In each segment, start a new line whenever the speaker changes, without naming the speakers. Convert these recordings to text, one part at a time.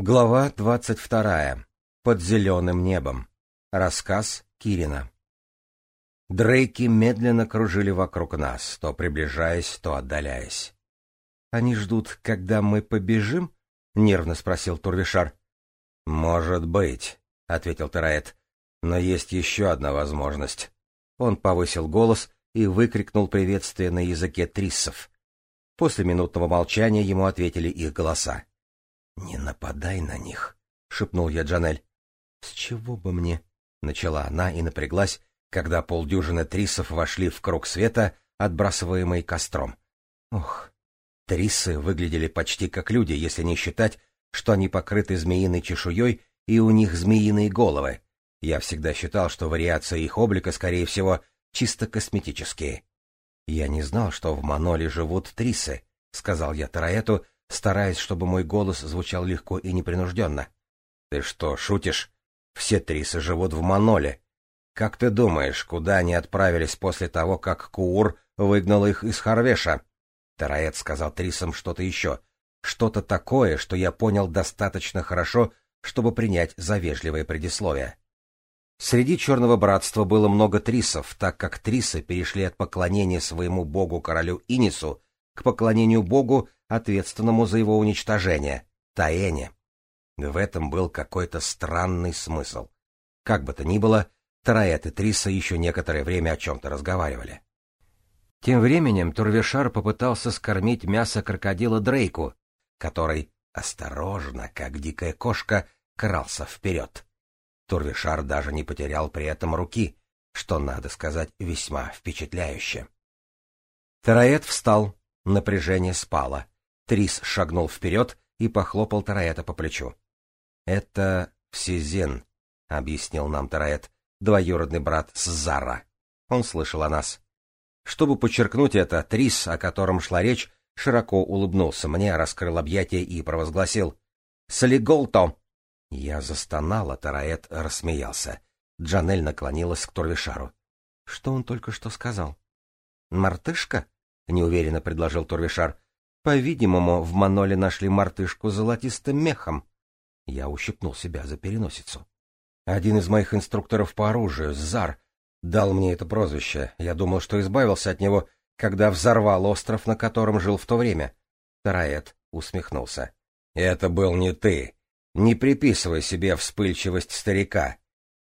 Глава 22. Под зеленым небом. Рассказ Кирина. Дрейки медленно кружили вокруг нас, то приближаясь, то отдаляясь. «Они ждут, когда мы побежим?» — нервно спросил Турвишар. «Может быть», — ответил Тараэт. «Но есть еще одна возможность». Он повысил голос и выкрикнул приветствие на языке триссов. После минутного молчания ему ответили их голоса. «Не нападай на них», — шепнул я Джанель. «С чего бы мне?» — начала она и напряглась, когда полдюжины трисов вошли в круг света, отбрасываемый костром. Ох, трисы выглядели почти как люди, если не считать, что они покрыты змеиной чешуей и у них змеиные головы. Я всегда считал, что вариации их облика, скорее всего, чисто косметические. «Я не знал, что в Маноле живут трисы», — сказал я Тараэту, — стараясь, чтобы мой голос звучал легко и непринужденно. — Ты что, шутишь? Все трисы живут в Маноле. Как ты думаешь, куда они отправились после того, как Куур выгнал их из Харвеша? Тараэт сказал трисам что-то еще. Что-то такое, что я понял достаточно хорошо, чтобы принять за вежливое предисловие. Среди Черного Братства было много трисов, так как трисы перешли от поклонения своему богу-королю Инису к поклонению богу, ответственному за его уничтожение, Таэне. В этом был какой-то странный смысл. Как бы то ни было, Тараэт и Триса еще некоторое время о чем-то разговаривали. Тем временем Турвишар попытался скормить мясо крокодила Дрейку, который осторожно, как дикая кошка, крался вперед. Турвишар даже не потерял при этом руки, что, надо сказать, весьма впечатляюще. Тараэт встал, напряжение спало. Трис шагнул вперед и похлопал Тараэта по плечу. «Это Всезен», — объяснил нам Тараэт, двоюродный брат Сзара. Он слышал о нас. Чтобы подчеркнуть это, Трис, о котором шла речь, широко улыбнулся мне, раскрыл объятия и провозгласил "Слиголто". Я застонала, Тараэт рассмеялся. Джанель наклонилась к Турвишару. «Что он только что сказал?» «Мартышка?» — неуверенно предложил Турвишар. По-видимому, в Маноле нашли мартышку золотистым мехом. Я ущипнул себя за переносицу. Один из моих инструкторов по оружию, Зар, дал мне это прозвище. Я думал, что избавился от него, когда взорвал остров, на котором жил в то время. Тараэт усмехнулся. «Это был не ты. Не приписывай себе вспыльчивость старика».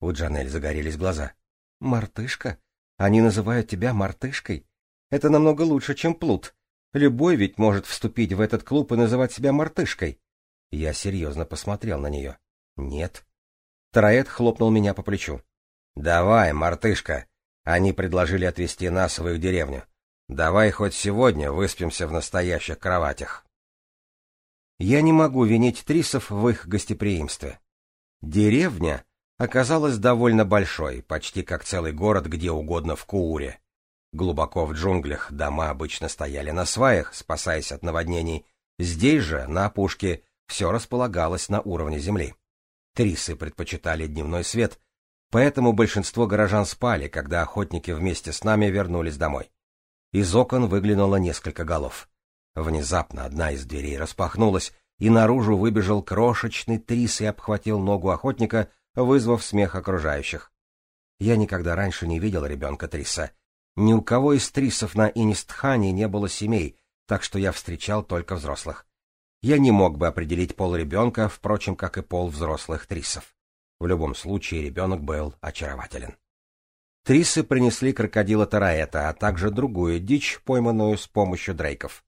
У Джанель загорелись глаза. «Мартышка? Они называют тебя мартышкой? Это намного лучше, чем плут. Любой ведь может вступить в этот клуб и называть себя мартышкой. Я серьезно посмотрел на нее. Нет. Тараэт хлопнул меня по плечу. «Давай, мартышка!» Они предложили отвезти нас в их деревню. «Давай хоть сегодня выспимся в настоящих кроватях». Я не могу винить Трисов в их гостеприимстве. Деревня оказалась довольно большой, почти как целый город где угодно в Кууре. Глубоко в джунглях дома обычно стояли на сваях, спасаясь от наводнений. Здесь же, на опушке, все располагалось на уровне земли. Трисы предпочитали дневной свет, поэтому большинство горожан спали, когда охотники вместе с нами вернулись домой. Из окон выглянуло несколько голов. Внезапно одна из дверей распахнулась, и наружу выбежал крошечный трис и обхватил ногу охотника, вызвав смех окружающих. Я никогда раньше не видел ребенка Триса, ни у кого из трисов на Инистхане не было семей, так что я встречал только взрослых. Я не мог бы определить пол ребенка, впрочем, как и пол взрослых трисов. В любом случае, ребенок был очарователен. Трисы принесли крокодила Тараэта, а также другую дичь, пойманную с помощью дрейков.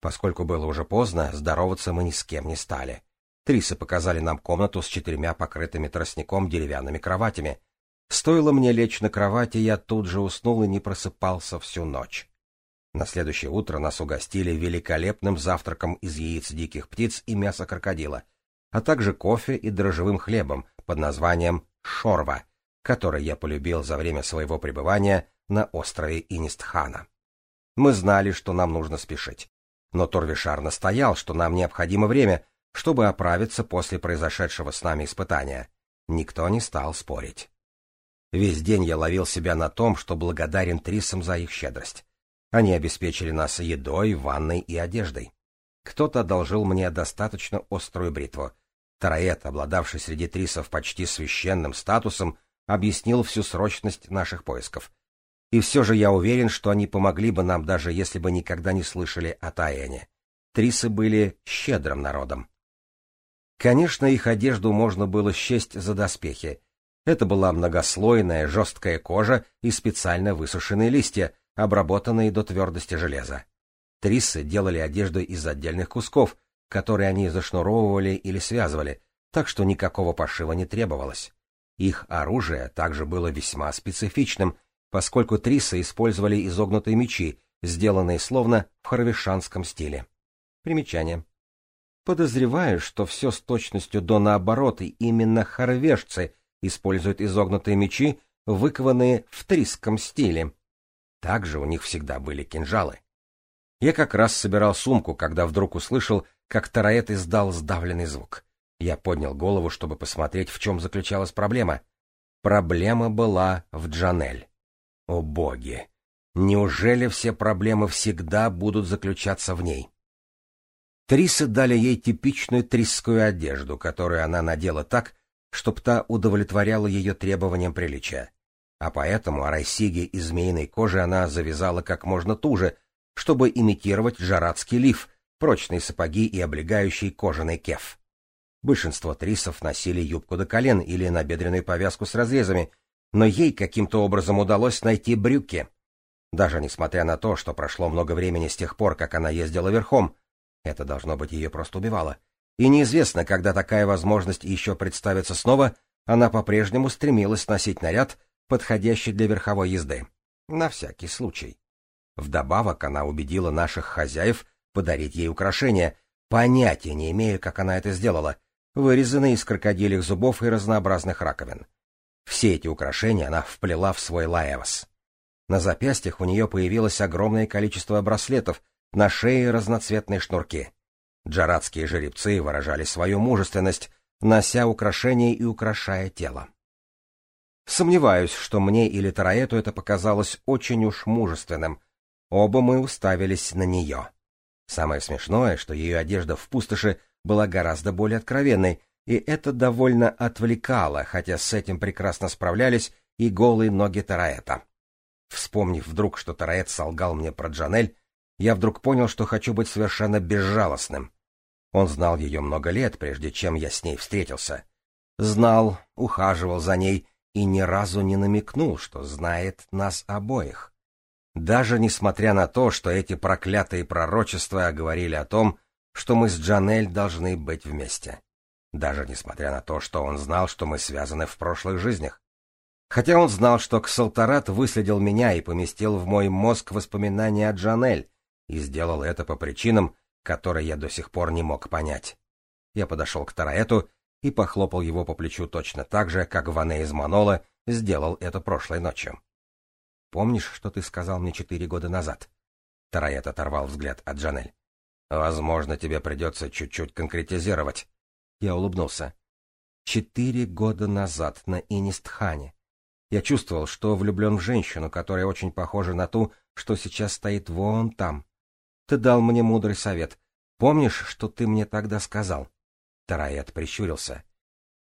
Поскольку было уже поздно, здороваться мы ни с кем не стали. Трисы показали нам комнату с четырьмя покрытыми тростником деревянными кроватями, Стоило мне лечь на кровати, я тут же уснул и не просыпался всю ночь. На следующее утро нас угостили великолепным завтраком из яиц диких птиц и мяса крокодила, а также кофе и дрожжевым хлебом под названием «шорва», который я полюбил за время своего пребывания на острове Инистхана. Мы знали, что нам нужно спешить. Но Торвишар настоял, что нам необходимо время, чтобы оправиться после произошедшего с нами испытания. Никто не стал спорить. Весь день я ловил себя на том, что благодарен Трисам за их щедрость. Они обеспечили нас едой, ванной и одеждой. Кто-то одолжил мне достаточно острую бритву. Тараэт, обладавший среди Трисов почти священным статусом, объяснил всю срочность наших поисков. И все же я уверен, что они помогли бы нам, даже если бы никогда не слышали о Таэне. Трисы были щедрым народом. Конечно, их одежду можно было счесть за доспехи — это была многослойная жесткая кожа и специально высушенные листья, обработанные до твердости железа. Трисы делали одежду из отдельных кусков, которые они зашнуровывали или связывали, так что никакого пошива не требовалось. Их оружие также было весьма специфичным, поскольку трисы использовали изогнутые мечи, сделанные словно в харвишанском стиле. Примечание. Подозреваю, что все с точностью до наоборот, и именно хорвежцы используют изогнутые мечи, выкованные в триском стиле. Также у них всегда были кинжалы. Я как раз собирал сумку, когда вдруг услышал, как Тараэт издал сдавленный звук. Я поднял голову, чтобы посмотреть, в чем заключалась проблема. Проблема была в Джанель. О боги! Неужели все проблемы всегда будут заключаться в ней? Трисы дали ей типичную трисскую одежду, которую она надела так, чтоб та удовлетворяла ее требованиям приличия. А поэтому о райсиге из змеиной кожи она завязала как можно туже, чтобы имитировать жаратский лиф, прочные сапоги и облегающий кожаный кеф. Большинство трисов носили юбку до колен или набедренную повязку с разрезами, но ей каким-то образом удалось найти брюки. Даже несмотря на то, что прошло много времени с тех пор, как она ездила верхом, это, должно быть, ее просто убивало — и неизвестно, когда такая возможность еще представится снова, она по-прежнему стремилась носить наряд, подходящий для верховой езды. На всякий случай. Вдобавок она убедила наших хозяев подарить ей украшения, понятия не имея, как она это сделала, вырезанные из крокодильных зубов и разнообразных раковин. Все эти украшения она вплела в свой лаевос. На запястьях у нее появилось огромное количество браслетов, на шее разноцветные шнурки — Джарадские жеребцы выражали свою мужественность, нося украшения и украшая тело. Сомневаюсь, что мне или Тараэту это показалось очень уж мужественным. Оба мы уставились на нее. Самое смешное, что ее одежда в пустоши была гораздо более откровенной, и это довольно отвлекало, хотя с этим прекрасно справлялись и голые ноги Тараэта. Вспомнив вдруг, что Тараэт солгал мне про Джанель, я вдруг понял, что хочу быть совершенно безжалостным. Он знал ее много лет, прежде чем я с ней встретился. Знал, ухаживал за ней и ни разу не намекнул, что знает нас обоих. Даже несмотря на то, что эти проклятые пророчества говорили о том, что мы с Джанель должны быть вместе. Даже несмотря на то, что он знал, что мы связаны в прошлых жизнях. Хотя он знал, что Ксалтарат выследил меня и поместил в мой мозг воспоминания о Джанель, и сделал это по причинам, которое я до сих пор не мог понять. Я подошел к Тараэту и похлопал его по плечу точно так же, как Ване из Манола сделал это прошлой ночью. «Помнишь, что ты сказал мне четыре года назад?» Тараэт оторвал взгляд от Джанель. «Возможно, тебе придется чуть-чуть конкретизировать». Я улыбнулся. «Четыре года назад на Инистхане. Я чувствовал, что влюблен в женщину, которая очень похожа на ту, что сейчас стоит вон там. Ты дал мне мудрый совет. Помнишь, что ты мне тогда сказал? Тараэт прищурился.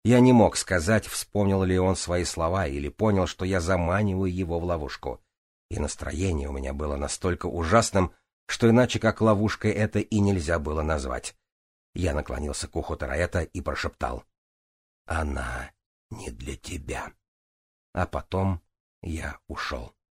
Я не мог сказать, вспомнил ли он свои слова или понял, что я заманиваю его в ловушку. И настроение у меня было настолько ужасным, что иначе как ловушкой это и нельзя было назвать. Я наклонился к уху Тараэта и прошептал. «Она не для тебя». А потом я ушел.